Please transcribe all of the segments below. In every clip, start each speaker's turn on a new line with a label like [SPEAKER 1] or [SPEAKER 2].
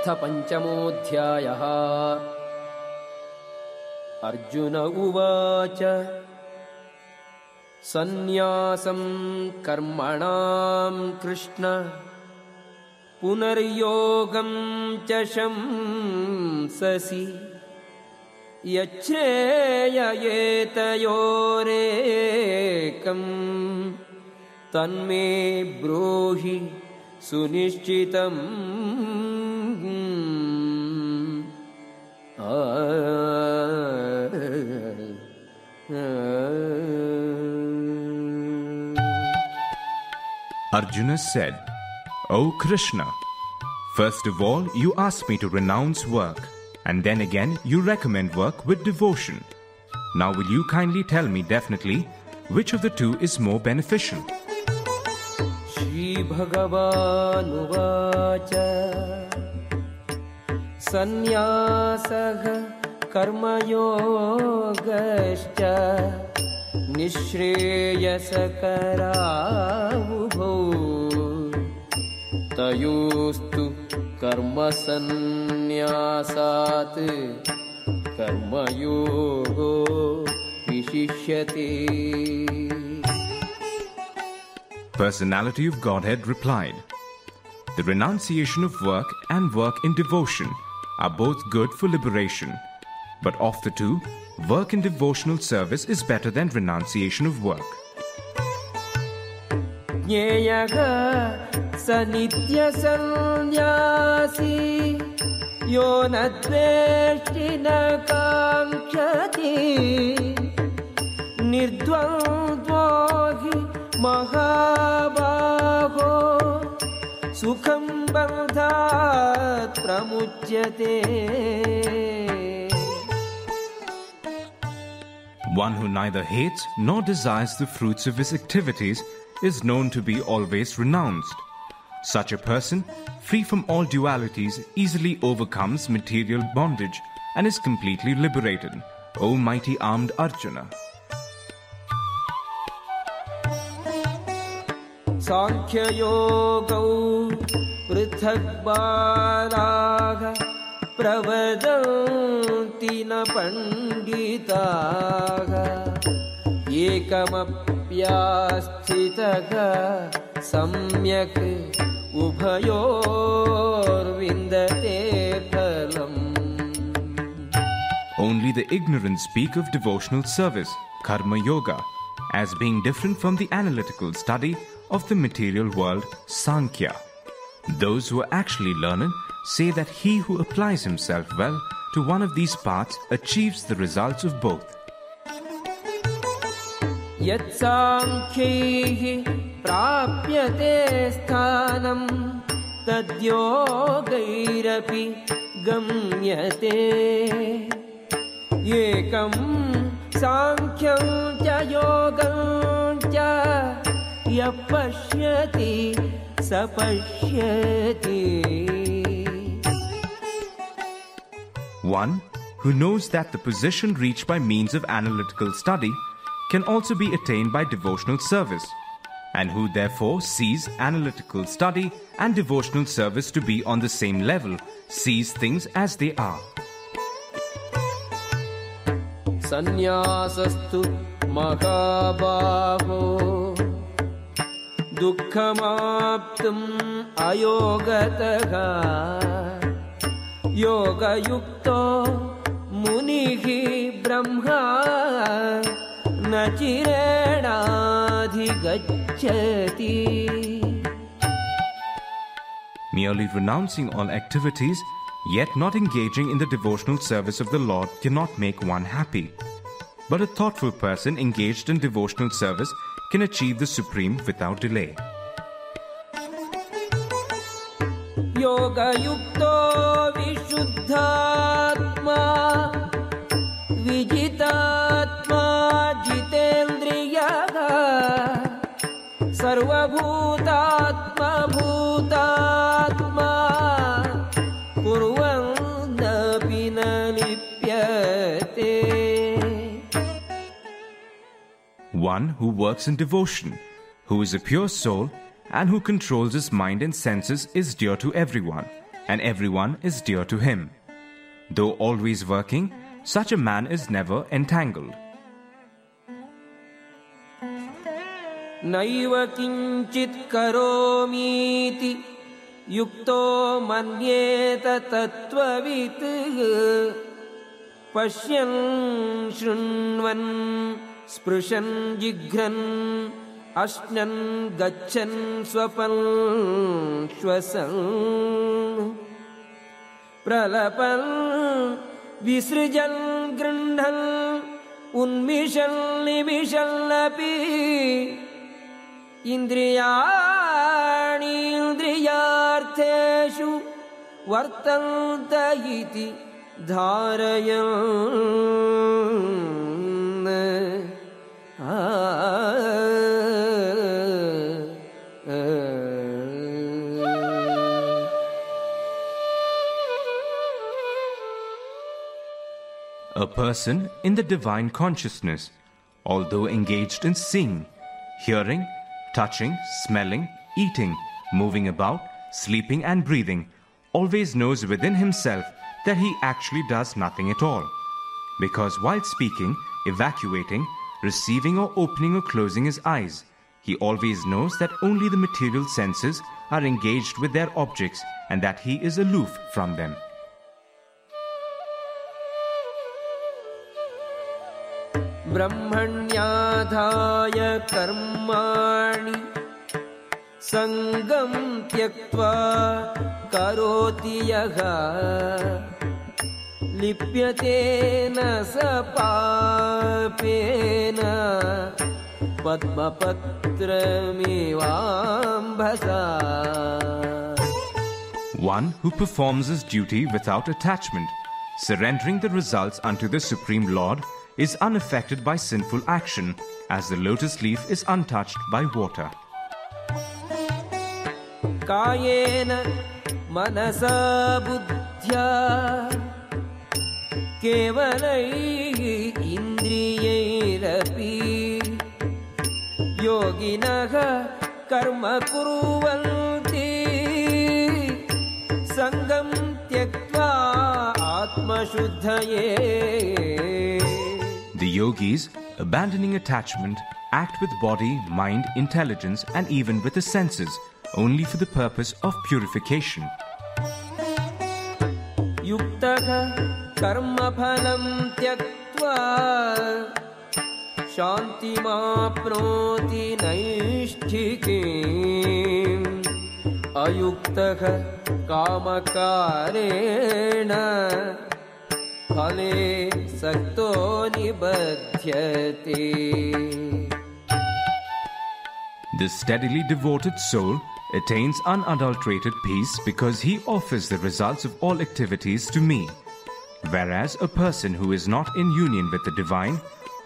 [SPEAKER 1] अथ पञ्चमोऽध्यायः। अर्जुन उवाच सन्न्यासं कर्मणां कृष्ण पुनर्योगं च शंससि। यच्छ्रेययेतयोरेकम् तन्मे ब्रूहि सुनिश्चितम्
[SPEAKER 2] Arjuna said, O Krishna, first of all you ask me to renounce work, and then again you recommend work with devotion. Now will you kindly tell me definitely which of the two is more beneficial?
[SPEAKER 1] श्रीभगवानुवाच सन्न्यासः कर्मयोगश्च निःश्रेयसकरावुभौ तयोस्तु कर्मसन्न्यासात् कर्मयोगो विशिष्यते
[SPEAKER 2] Personality of Godhead replied, The renunciation of work and work in devotion are both good for liberation. But of the two, work in devotional service is better than renunciation of work.
[SPEAKER 1] ज्ञेयः स नित्यसन्न्यासी यो न द्वेष्टि न काङ्क्षति निर्द्वन्द्वो हि महाबाहो सुखं बन्धात् प्रमुच्यते
[SPEAKER 2] One who neither hates nor desires the fruits of his activities is known to be always renounced. Such a person, free from all dualities, easily overcomes material bondage and is completely liberated. O mighty armed Arjuna!
[SPEAKER 1] साङ्ख्ययोगौ पृथग्बालाः प्रवदन्ति न पण्डिताः एकमप्यास्थितः सम्यक् उभयोर्विन्दते फलम्
[SPEAKER 2] Only the ignorant speak of devotional service, karma yoga, as being different from the analytical study of the material world, Sankhya. Those who are actually learned say that he who applies himself well to one of these paths achieves the results of both.
[SPEAKER 1] यत्साङ्ख्यैः प्राप्यते स्थानं तद्योगैरपि गम्यते एकं साङ्ख्यं च योगं च यः पश्यति स पश्यति
[SPEAKER 2] One who knows that the position reached by means of analytical study can also be attained by devotional service, and who therefore sees analytical study and devotional service to be on the same level, sees things as they are.
[SPEAKER 1] सन्न्यासस्तु महाबाहो दुःखमाप्तुम् अयोगतः योगयुक्तो मुनिः ब्रह्मा न चिरेणाधिगच्छति
[SPEAKER 2] Merely renouncing all activities, yet not engaging in the devotional service of the Lord, cannot make one happy. But a thoughtful person engaged in devotional service can achieve the supreme without delay.
[SPEAKER 1] योगयुक्तो विशुद्धात्मा विजितात्मा जितेन्द्रियः सर्वभूतात्मा
[SPEAKER 2] One who works in devotion, who is a pure soul, and who controls his mind and senses is dear to everyone, and everyone is dear to him. Though always working, such a man is never entangled.
[SPEAKER 1] नैव किञ्चित् करोमीति युक्तो मन्येत तत्त्ववित् पश्यन् शृण्वन् स्पृशन् जिघ्रन् अश्नन् गच्छन् स्वपन् श्वसन्। प्रलपन् विसृजन् गृह्णन् उन्मिषन् निमिषन्नपि इन्द्रियाणि इन्द्रियार्थेषु वर्तन्त इति धारयन्। आ
[SPEAKER 2] A person in the divine consciousness, although engaged in seeing, hearing, touching, smelling, eating, moving about, sleeping, and breathing, always knows within himself that he actually does nothing at all. Because while speaking, evacuating, receiving, or opening or closing his eyes, he always knows that only the material senses are engaged with their objects and that he is aloof from them.
[SPEAKER 1] ब्रह्मण्याधाय कर्माणि सङ्गं त्यक्त्वा करोति यः लिप्यते न स पापेन पद्मपत्रमिवाम्भसा
[SPEAKER 2] One who performs his duty without attachment, surrendering the results unto the Supreme Lord, is unaffected by sinful action, as the lotus leaf is untouched by water.
[SPEAKER 1] कायेन मनसा बुद्ध्या केवलैः योगिनः कर्म कुर्वन्ति सङ्गं त्यक्त्वा आत्मशुद्धये
[SPEAKER 2] The yogis, abandoning attachment, act with body, mind, intelligence, and even with the senses, only for the purpose of purification.
[SPEAKER 1] युक्तः कर्मफलं त्यक्त्वा शान्तिमाप्नोति नैष्ठिकीम् अयुक्तः कामकारेण फले सक्तो निबध्यते
[SPEAKER 2] The steadily devoted soul attains unadulterated peace because he offers the results of all activities to me. Whereas a person who is not in union with the divine,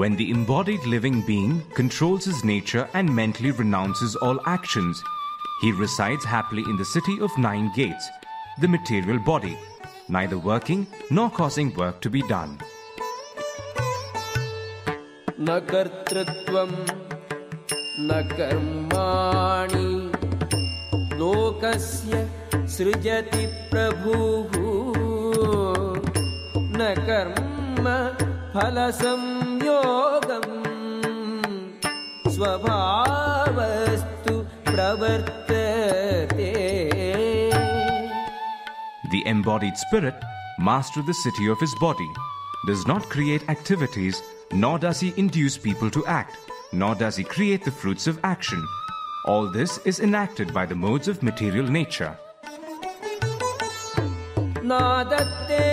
[SPEAKER 2] When the embodied living being controls his nature and mentally renounces all actions, he resides happily in the city of nine gates, the material body, neither working nor causing work to be done.
[SPEAKER 1] न कर्तृत्वं न कर्माणि लोकस्य सृजति प्रभुः न कर्म फलसंयोगम् स्वभावस्तु प्रवर्तते
[SPEAKER 2] The embodied spirit, master of the city of his body, does not create activities, nor does he induce people to act, nor does he create the fruits of action. All this is enacted by the modes of material nature.
[SPEAKER 1] नादत्ते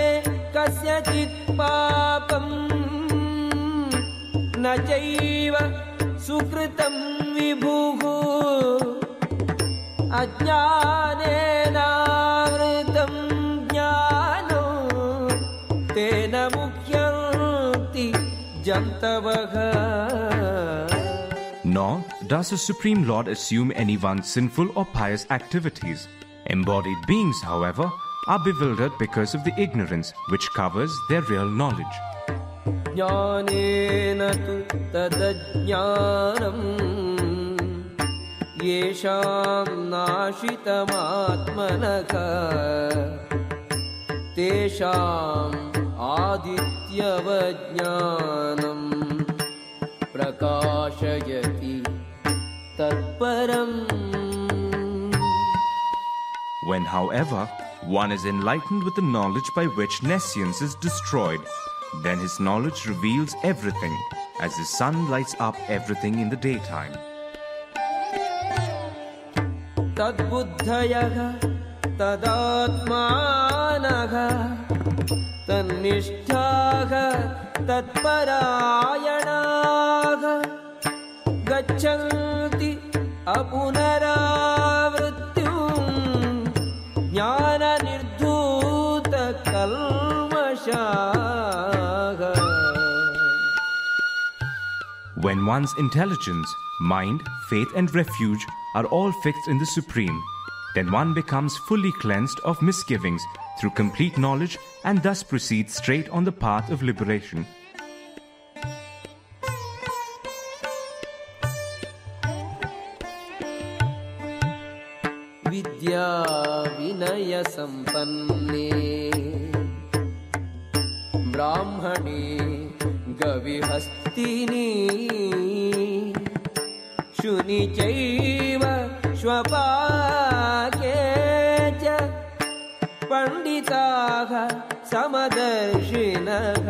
[SPEAKER 1] कस्यचित् पापम् न चैव सुकृतं विभुः अज्ञानेनावृतं ज्ञानो तेन
[SPEAKER 2] Nor does the Supreme Lord assume anyone's sinful or pious activities. Embodied beings, however, are bewildered because of the ignorance which covers their real knowledge.
[SPEAKER 1] ज्ञानेन तु तदज्ञानम् येषां नाशितमात्मनः तेषाम् आदित्यवज्ञानम् प्रकाशयति तत्परम्
[SPEAKER 2] When, however, one is enlightened with the knowledge by which nescience is destroyed, then his knowledge reveals everything, as the sun lights up everything in the daytime.
[SPEAKER 1] तद्बुद्धयः तदात्मानः तन्निष्ठाः तत्परायणाः गच्छन्ति अपुनरावृत्तिम्
[SPEAKER 2] When one's intelligence, mind, faith, and refuge are all fixed in the Supreme, then one becomes fully cleansed of misgivings through complete knowledge and thus proceeds straight on the path of liberation.
[SPEAKER 1] विद्या विनयसम्पन्ने ब्राह्मणे गविहस्तिनी शुनि चैव श्वपाके च पण्डिताः समदर्शिनः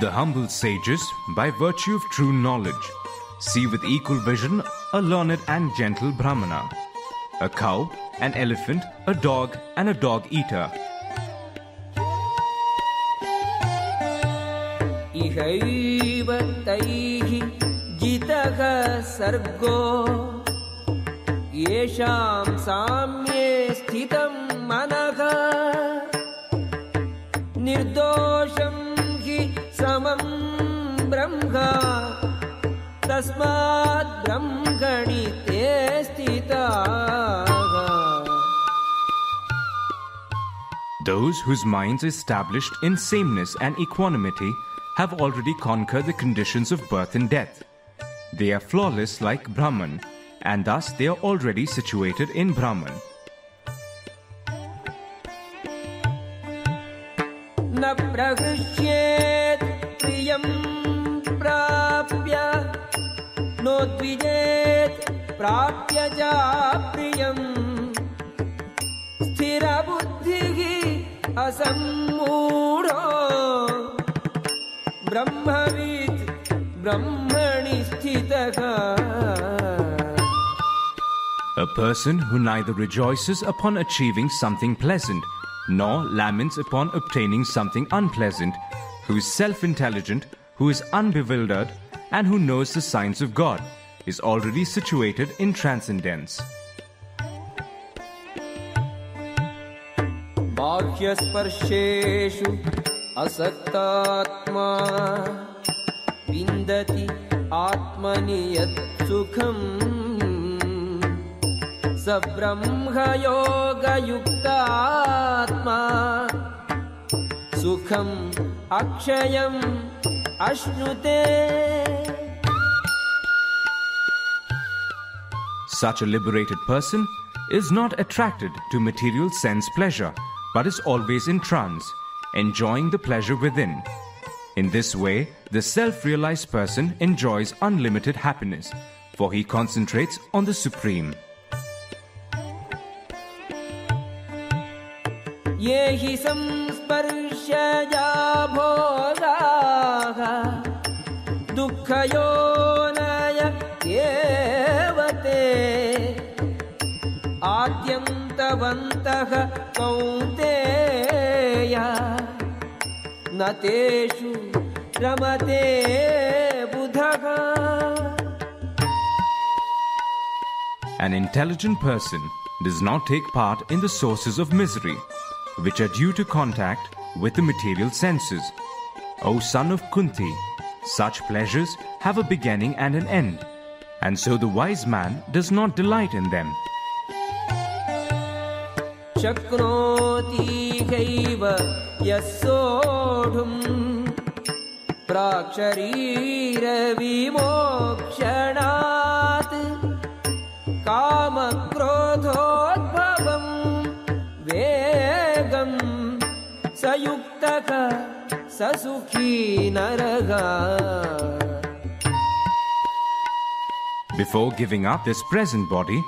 [SPEAKER 2] The humble sages, by virtue of true knowledge, see with equal vision a learned and gentle Brahmana, a cow, an elephant, a dog, and a dog eater.
[SPEAKER 1] इहैव तैः जितः सर्गो येषां साम्ये स्थितं मनः निर्दोषं हि समं ब्रह्म तस्मात् ब्रह्मणि ते स्थिताः
[SPEAKER 2] Those whose minds are established in sameness and equanimity have already conquered the conditions of birth and death. They are flawless like Brahman, and thus they are already situated in Brahman.
[SPEAKER 1] न प्रहृष्येत् प्रियं प्राप्य नोद्विजेत् प्राप्य च प्रियम् स्थिरबुद्धिः असम्मूढो ब्रह्मवित् ब्रह्मणि स्थितः
[SPEAKER 2] A person who neither rejoices upon achieving something pleasant nor laments upon obtaining something unpleasant, who is self intelligent, who is unbewildered, and who knows the signs of God, is already situated in transcendence.
[SPEAKER 1] बाह्यस्पर्शेषु असक्तात्मा विन्दति आत्मनि यत् सुखम् स ब्रह्मयोगयुक्तात्मा सुखम् अक्षयम् अश्नुते
[SPEAKER 2] Such a liberated person is not attracted to material sense pleasure, but is always in trance, enjoying the pleasure within. In this way, the self realized person enjoys unlimited happiness, for he concentrates on the Supreme.
[SPEAKER 1] ये हि संस्पर्शजा भोगाः दुःखयोनय एव ते आद्यन्तवन्तः कौन्तेय न तेषु रमते बुधः
[SPEAKER 2] An intelligent person does not take part in the sources of misery, which are due to contact with the material senses. O son of Kunti, such pleasures have a beginning and an end, and so the wise man does not delight in them.
[SPEAKER 1] शक्नोतीहैव यः सोढुम् प्राक्शरीरविमोक्षणात् कामक्रोधोद्भवम् वेगम् स युक्तः स सुखी नरः
[SPEAKER 2] Before giving up this present body,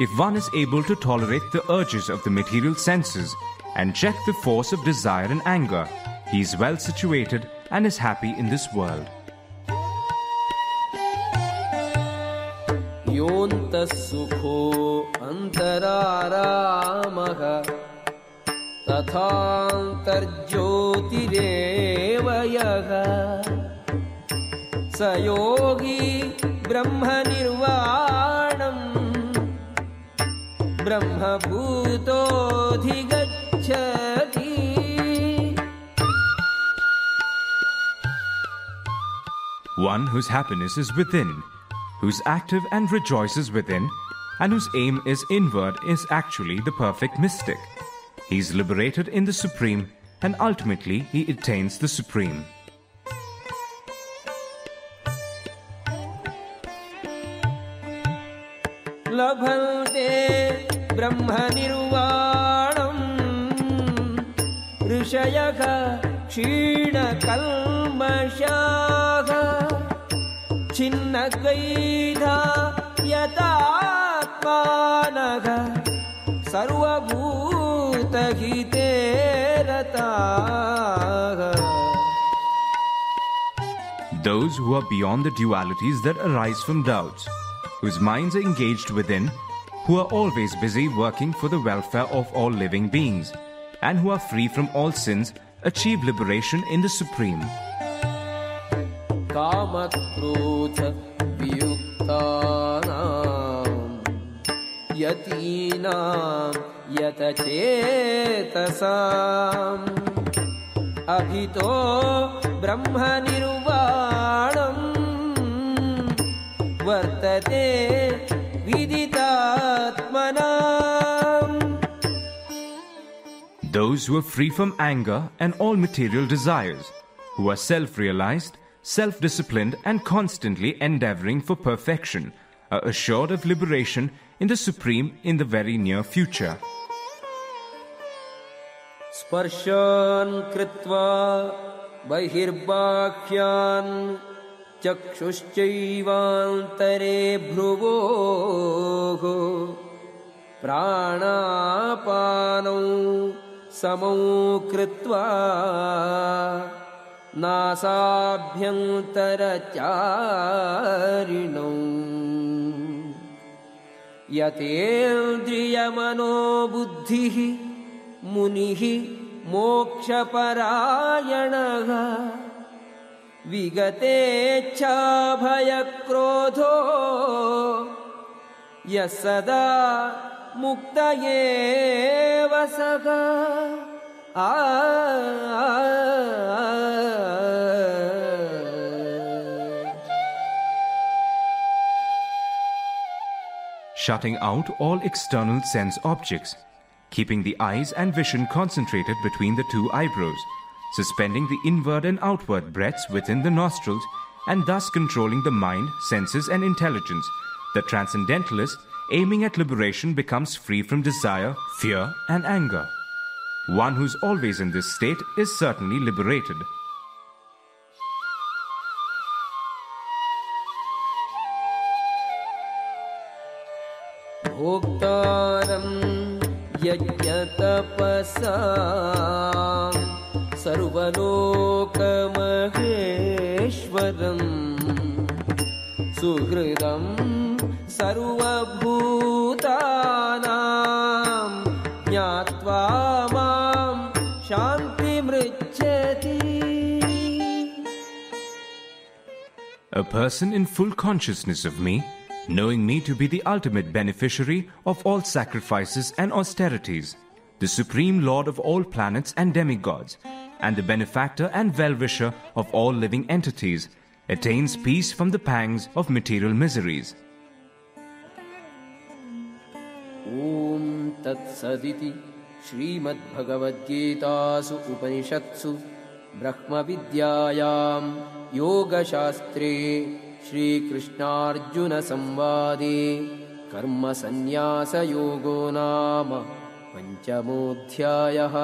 [SPEAKER 2] if one is able to tolerate the urges of the material senses and check the force of desire and anger, he is well situated and is happy in this world.
[SPEAKER 1] योऽन्तः सुखो अन्तरारामः तथान्तर्ज्योतिरेव यः स योगी ब्रह्मनिर्वाणम् ब्रह्मभूतोऽधिगच्छति
[SPEAKER 2] One whose happiness is within, who's active and rejoices within, and whose aim is inward is actually the perfect mystic. He is liberated in the Supreme, and ultimately he attains the Supreme.
[SPEAKER 1] लभन्ते ब्रह्मनिर्वाणम् ऋषयः क्षीणकल्मषाः छिन्नद्वैधा यतात्मानः सर्वभूतहिते रताः
[SPEAKER 2] Those who are beyond the dualities that arise from doubts, whose minds are engaged within, who are always busy working for the welfare of all living beings, and who are free from all sins, achieve liberation in the Supreme.
[SPEAKER 1] कामक्रोध वियुक्तानाम् यतीनां यतचेतसाम् अभितो ब्रह्मनिर्वाणम् वर्तते विदितात्मनाम्
[SPEAKER 2] Those who are free from anger and all material desires, who are self realized, self disciplined, and constantly endeavoring for perfection, are assured of liberation in the Supreme in the very near future.
[SPEAKER 1] स्पर्शान् कृत्वा बहिर्बाह्यान् चक्षुश्चैवान्तरे भ्रुवोः प्राणापानौ समौ कृत्वा नासाभ्यन्तरचारिणौ। यतेन्द्रियमनोबुद्धिः मुनिः मोक्षपरायणः। विगतेच्छाभयक्रोधो यः सदा मुक्त एव आ
[SPEAKER 2] shutting out all external sense objects, keeping the eyes and vision concentrated between the two eyebrows, suspending the inward and outward breaths within the nostrils, and thus controlling the mind, senses, and intelligence. The transcendentalist, aiming at liberation, becomes free from desire, fear, and anger. One who's always in this state is certainly liberated.
[SPEAKER 1] भोक्तारम् यज्ञतपसा सर्वलोकमहेश्वरम् सुहृदं सर्वभूतानां
[SPEAKER 2] A person in full consciousness of me, knowing me to be the ultimate beneficiary of all sacrifices and austerities, the supreme lord of all planets and demigods, and the benefactor and well-wisher of all living entities, attains peace from the pangs of material miseries.
[SPEAKER 1] Om Tat श्रीमद्भगवद्गीतासु उपनिषत्सु ब्रह्मविद्यायां योगशास्त्रे श्रीकृष्णार्जुनसंवादे कर्मसन्न्यासयोगो नाम पञ्चमोऽध्यायः